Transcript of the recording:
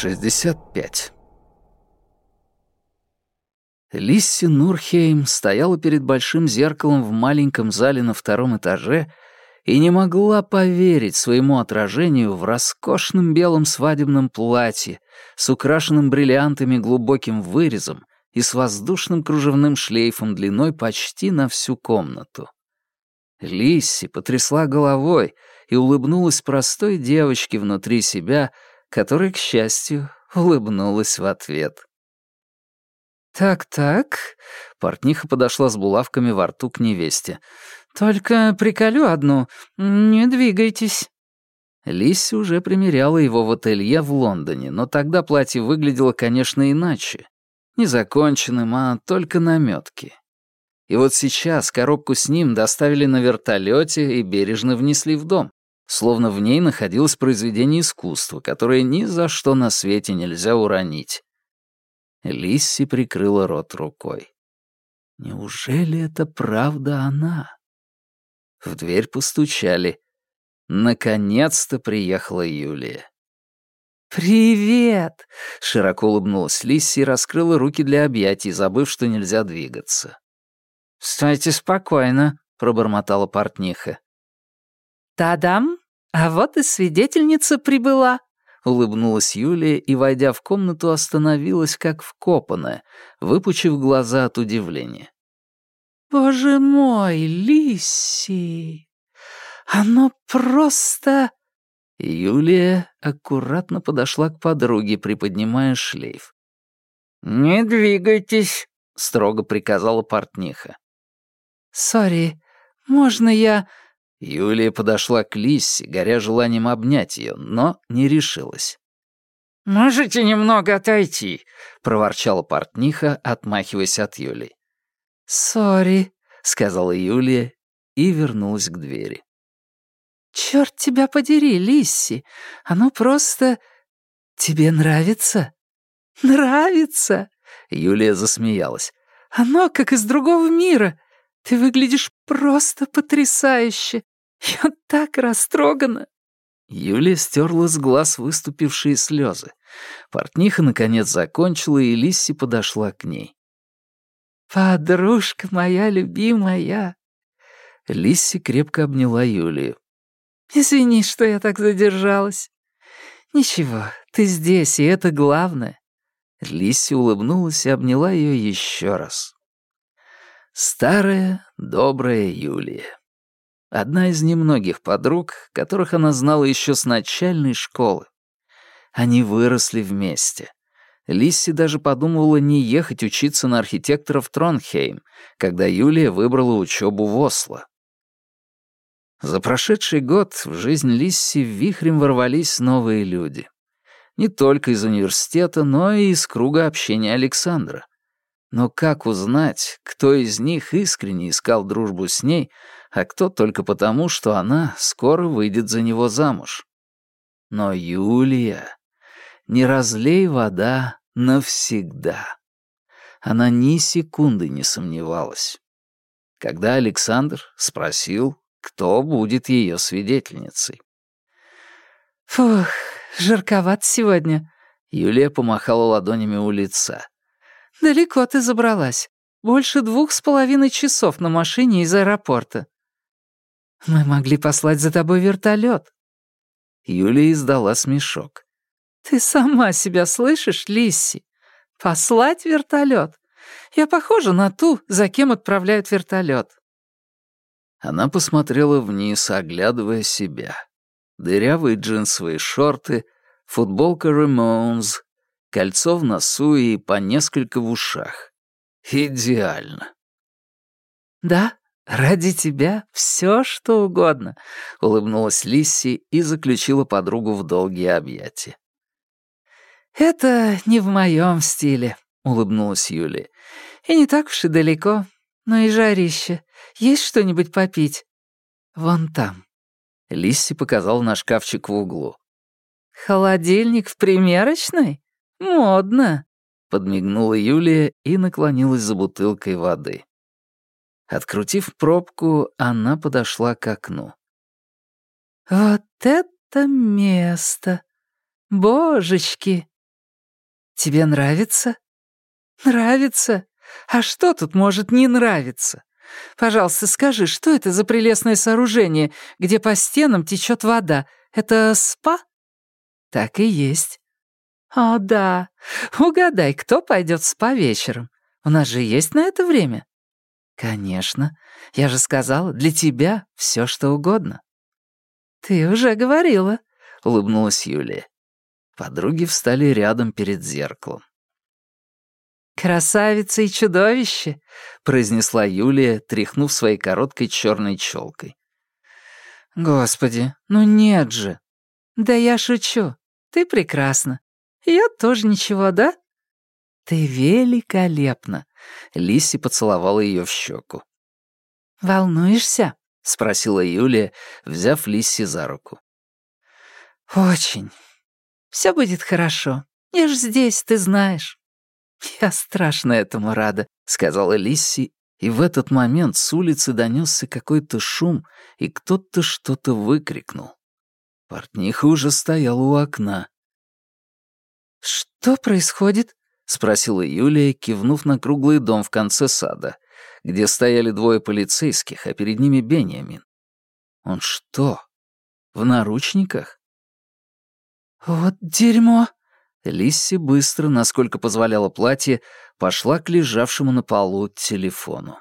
65. Лисси Нурхейм стояла перед большим зеркалом в маленьком зале на втором этаже и не могла поверить своему отражению в роскошном белом свадебном платье с украшенным бриллиантами глубоким вырезом и с воздушным кружевным шлейфом длиной почти на всю комнату. Лисси потрясла головой и улыбнулась простой девочке внутри себя, которая, к счастью, улыбнулась в ответ. «Так-так», — портниха подошла с булавками во рту к невесте. «Только приколю одну, не двигайтесь». Лисси уже примеряла его в ателье в Лондоне, но тогда платье выглядело, конечно, иначе. Незаконченным, а только намётки. И вот сейчас коробку с ним доставили на вертолете и бережно внесли в дом, словно в ней находилось произведение искусства, которое ни за что на свете нельзя уронить. Лисси прикрыла рот рукой. Неужели это правда она? В дверь постучали. Наконец-то приехала Юлия. «Привет!» — широко улыбнулась Лисси и раскрыла руки для объятий, забыв, что нельзя двигаться. «Стойте спокойно», — пробормотала портниха. «Та-дам! А вот и свидетельница прибыла!» — улыбнулась Юлия и, войдя в комнату, остановилась как вкопанная, выпучив глаза от удивления. «Боже мой, Лисси! Оно просто...» Юлия аккуратно подошла к подруге, приподнимая шлейф. «Не двигайтесь», — строго приказала портниха. «Sorry, можно я...» Юлия подошла к Лиссе, горя желанием обнять ее, но не решилась. «Можете немного отойти?» — проворчала портниха, отмахиваясь от Юли. «Sorry», — сказала Юлия и вернулась к двери. «Чёрт тебя подери, Лисси, оно просто... Тебе нравится?» «Нравится?» — Юлия засмеялась. «Оно как из другого мира. Ты выглядишь просто потрясающе. Я так растрогана!» Юлия стерла с глаз выступившие слезы. Портниха, наконец, закончила, и Лисси подошла к ней. «Подружка моя любимая!» Лисси крепко обняла Юлию. «Извини, что я так задержалась. Ничего, ты здесь, и это главное». Лисси улыбнулась и обняла ее еще раз. Старая, добрая Юлия. Одна из немногих подруг, которых она знала еще с начальной школы. Они выросли вместе. Лисси даже подумывала не ехать учиться на архитектора в Тронхейм, когда Юлия выбрала учебу в Осло. За прошедший год в жизнь Лисси вихрем ворвались новые люди. Не только из университета, но и из круга общения Александра. Но как узнать, кто из них искренне искал дружбу с ней, а кто только потому, что она скоро выйдет за него замуж? Но Юлия... Не разлей вода навсегда. Она ни секунды не сомневалась. Когда Александр спросил, кто будет ее свидетельницей. «Фух, жарковат сегодня», — Юлия помахала ладонями у лица. «Далеко ты забралась. Больше двух с половиной часов на машине из аэропорта. Мы могли послать за тобой вертолет. Юлия издала смешок. «Ты сама себя слышишь, Лисси? Послать вертолет? Я похожа на ту, за кем отправляют вертолет. Она посмотрела вниз, оглядывая себя. Дырявые джинсовые шорты, футболка Ramones, кольцо в носу и по несколько в ушах. Идеально. «Да, ради тебя все что угодно», — улыбнулась Лисси и заключила подругу в долгие объятия. «Это не в моем стиле», — улыбнулась Юлия. «И не так уж и далеко, но и жарище. Есть что-нибудь попить?» «Вон там». Лисси показал на шкафчик в углу. «Холодильник в примерочной?» «Модно», — подмигнула Юлия и наклонилась за бутылкой воды. Открутив пробку, она подошла к окну. «Вот это место! Божечки!» Тебе нравится?» «Нравится? А что тут может не нравиться? Пожалуйста, скажи, что это за прелестное сооружение, где по стенам течет вода? Это спа?» «Так и есть». «О, да. Угадай, кто пойдет в спа вечером? У нас же есть на это время?» «Конечно. Я же сказала, для тебя все что угодно». «Ты уже говорила», — улыбнулась Юлия. Подруги встали рядом перед зеркалом. «Красавица и чудовище», — произнесла Юлия, тряхнув своей короткой черной челкой. «Господи, ну нет же!» «Да я шучу. Ты прекрасна. Я тоже ничего, да?» «Ты великолепна!» — Лисси поцеловала ее в щеку. «Волнуешься?» — спросила Юлия, взяв Лисси за руку. «Очень. Все будет хорошо. Я ж здесь, ты знаешь». «Я страшно этому рада», — сказала Лисси, и в этот момент с улицы донесся какой-то шум, и кто-то что-то выкрикнул. Портниха уже стояла у окна. «Что происходит?» — спросила Юлия, кивнув на круглый дом в конце сада, где стояли двое полицейских, а перед ними Бениамин. «Он что, в наручниках?» «Вот дерьмо!» Лисси быстро, насколько позволяло платье, пошла к лежавшему на полу телефону.